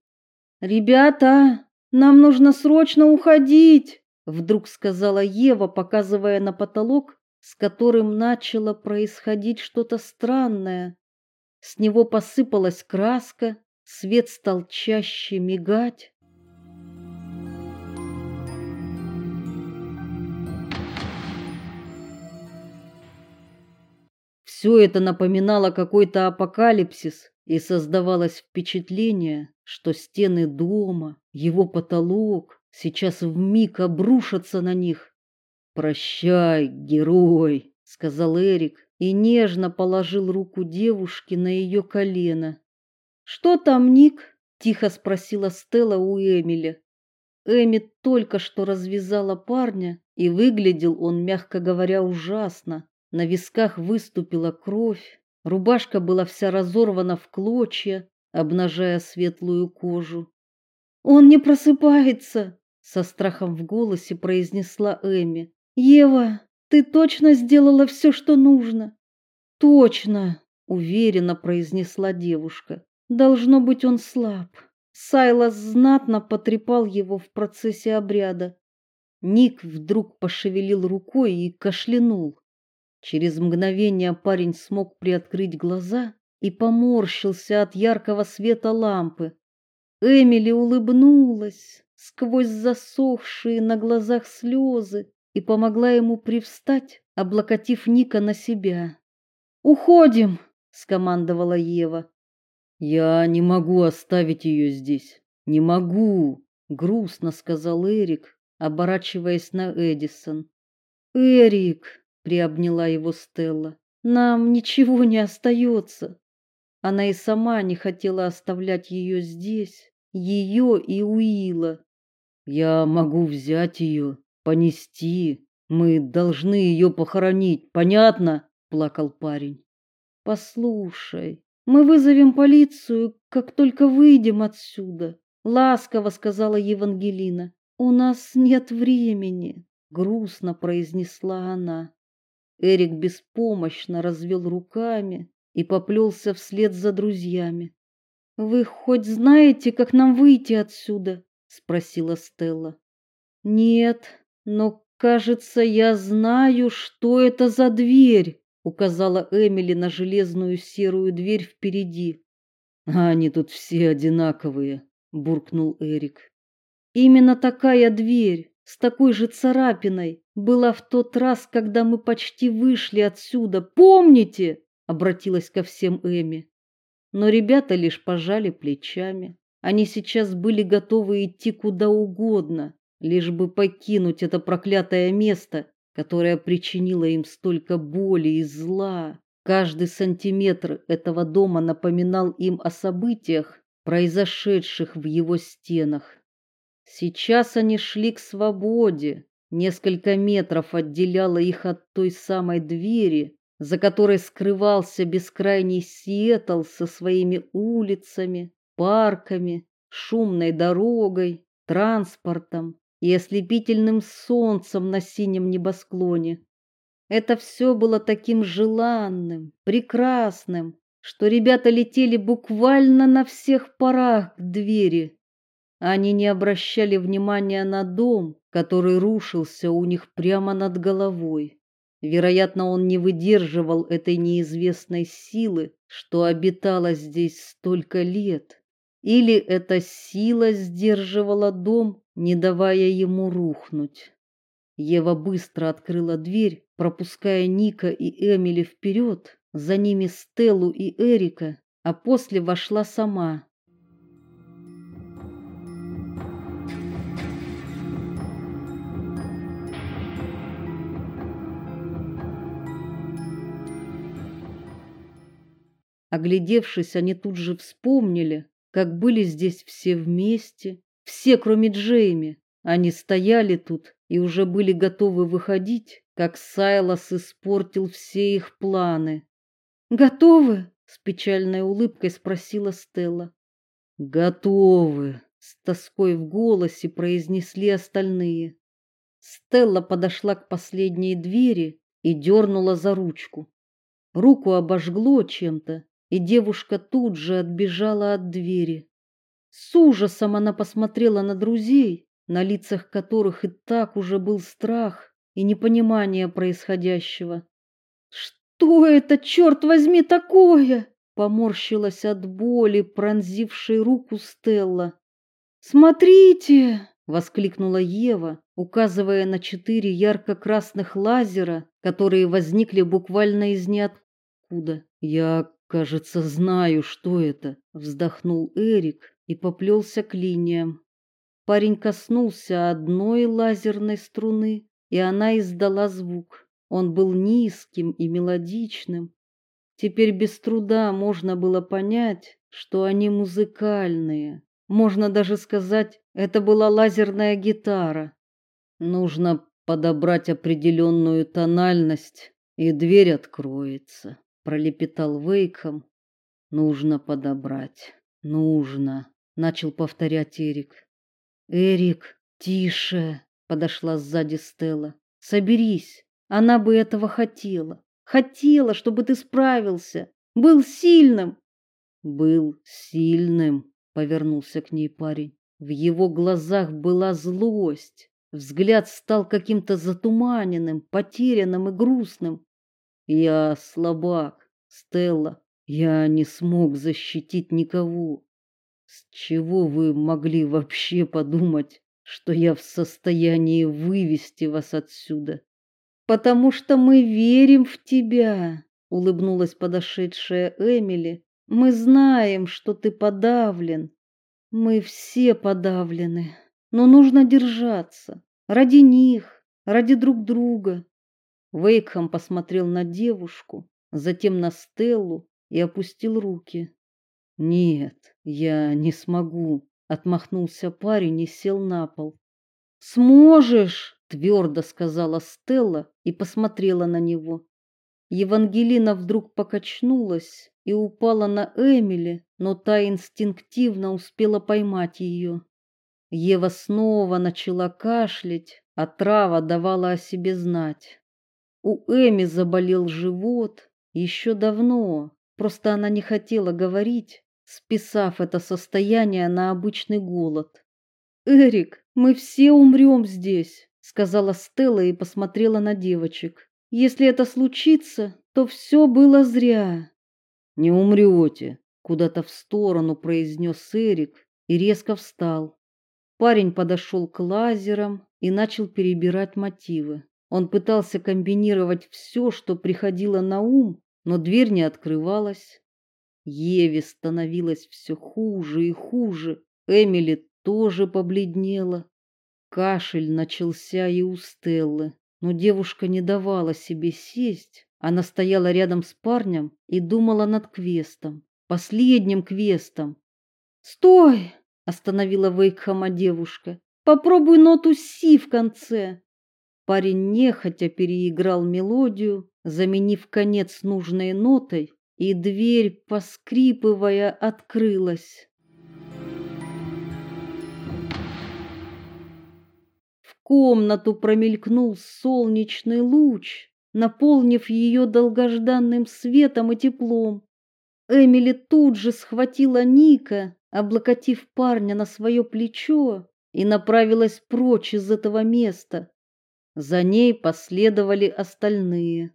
Ребята, нам нужно срочно уходить, вдруг сказала Ева, показывая на потолок, с которым начало происходить что-то странное. С него посыпалась краска, свет стал чаще мигать. Все это напоминало какой-то апокалипсис, и создавалось впечатление, что стены дома, его потолок сейчас вмиг обрушатся на них Прощай, герой, сказал Эрик и нежно положил руку девушки на ее колено. Что там, Ник? тихо спросила Стелла у Эмили. Эми только что развязала парня, и выглядел он, мягко говоря, ужасно. На висках выступила кровь, рубашка была вся разорвана в клочья, обнажая светлую кожу. Он не просыпается, со страхом в голосе произнесла Эми. Ева, ты точно сделала все, что нужно? Точно, уверенно произнесла девушка. Должно быть, он слаб. Сайлас знатно потрепал его в процессе обряда. Ник вдруг пошевелил рукой и кашлянул. Через мгновение парень смог приоткрыть глаза и поморщился от яркого света лампы. Эмили улыбнулась сквозь засохшие на глазах слезы и помогла ему привстать, облокотив Ника на себя. "Уходим", скомандовала Ева. Я не могу оставить ее здесь. Не могу, грустно сказал Эрик, оборачиваясь на Эдисон. Эрик, приобняла его Стелла. Нам ничего не остается. Она и сама не хотела оставлять ее здесь, ее и Уила. Я могу взять ее, понести. Мы должны ее похоронить, понятно? плакал парень. Послушай, мы вызовем полицию, как только выйдем отсюда, ласково сказала Евангелина. У нас нет времени, грустно произнесла она. Эрик беспомощно развел руками и поплелся вслед за друзьями. Вы хоть знаете, как нам выйти отсюда? спросила Стелла. Нет, но, кажется, я знаю, что это за дверь, указала Эмили на железную серую дверь впереди. А они тут все одинаковые, буркнул Эрик. Именно такая дверь с такой же царапиной была в тот раз, когда мы почти вышли отсюда. Помните? обратилась ко всем Эми. Но ребята лишь пожали плечами. Они сейчас были готовы идти куда угодно, лишь бы покинуть это проклятое место, которое причинило им столько боли и зла. Каждый сантиметр этого дома напоминал им о событиях, произошедших в его стенах. Сейчас они шли к свободе. Несколько метров отделяло их от той самой двери, за которой скрывался бескрайний Сиэтл со своими улицами, парками, шумной дорогой, транспортом и ослепительным солнцем на синем небосклоне. Это все было таким желанным, прекрасным, что ребята летели буквально на всех парах к двери. Они не обращали внимания на дом, который рушился у них прямо над головой. Вероятно, он не выдерживал этой неизвестной силы, что обитала здесь столько лет. Или эта сила сдерживала дом, не давая ему рухнуть. Ева быстро открыла дверь, пропуская Ника и Эмили вперед, за ними Стеллу и Эрика, а после вошла сама. Оглядевшись, они тут же вспомнили, как были здесь все вместе, все, кроме Джейми. Они стояли тут и уже были готовы выходить, как Сайлас испортил все их планы. "Готовы?" с печальной улыбкой спросила Стелла. "Готовы", с тоской в голосе произнесли остальные. Стелла подошла к последней двери и дернула за ручку. Руку обожгло чем-то, и девушка тут же отбежала от двери. С ужасом она посмотрела на друзей, на лицах которых и так уже был страх и непонимание происходящего. Что это, черт возьми, такое? Поморщилась от боли, пронзившей руку Стелла. Смотрите, воскликнула Ева, указывая на четыре ярко-красных лазера, которые возникли буквально из ниоткуда. Я Кажется, знаю, что это, вздохнул Эрик и поплелся к линиям. Парень коснулся одной лазерной струны, и она издала звук. Он был низким и мелодичным. Теперь без труда можно было понять, что они музыкальные. Можно даже сказать, это была лазерная гитара. Нужно подобрать определенную тональность, и дверь откроется, пролепетал Вейком. Нужно подобрать. Нужно, начал повторять Эрик. Эрик, тише, подошла сзади Стелла. Соберись. Она бы этого хотела. Хотела, чтобы ты справился. Был сильным. Был сильным, повернулся к ней парень. В его глазах была злость. Взгляд стал каким-то затуманенным, потерянным и грустным. Я слабак, Стелла. Я не смог защитить никого. С чего вы могли вообще подумать, что я в состоянии вывести вас отсюда? Потому что мы верим в тебя, улыбнулась подошедшая Эмили. Мы знаем, что ты подавлен. Мы все подавлены, но нужно держаться ради них, ради друг друга. Вейкхам посмотрел на девушку, затем на Стеллу и опустил руки. Нет, я не смогу, отмахнулся парень и сел на пол. Сможешь, твердо сказала Стелла и посмотрела на него. Евангелина вдруг покачнулась и упала на Эмили, но та инстинктивно успела поймать ее. Ева снова начала кашлять, а трава давала о себе знать. У Эми заболел живот еще давно, просто она не хотела говорить, списав это состояние на обычный голод. Эрик, мы все умрем здесь, сказала Стелла и посмотрела на девочек. Если это случится, то все было зря. Не умрете, куда-то в сторону произнес Эрик и резко встал. Парень подошел к лазерам и начал перебирать мотивы. Он пытался комбинировать все, что приходило на ум, но дверь не открывалась. Еве становилось все хуже и хуже. Эмили тоже побледнела. Кашель начался и у Стеллы, но девушка не давала себе сесть. Она стояла рядом с парнем и думала над квестом, последним квестом. "Стой!" остановила Вейкхама девушка. "Попробуй ноту си в конце". Парень нехотя переиграл мелодию, заменив конец нужной нотой и дверь, поскрипывая, открылась. В комнату промелькнул солнечный луч, наполнив ее долгожданным светом и теплом. Эмили тут же схватила Ника, облокотив парня на свое плечо, и направилась прочь из этого места. За ней последовали остальные.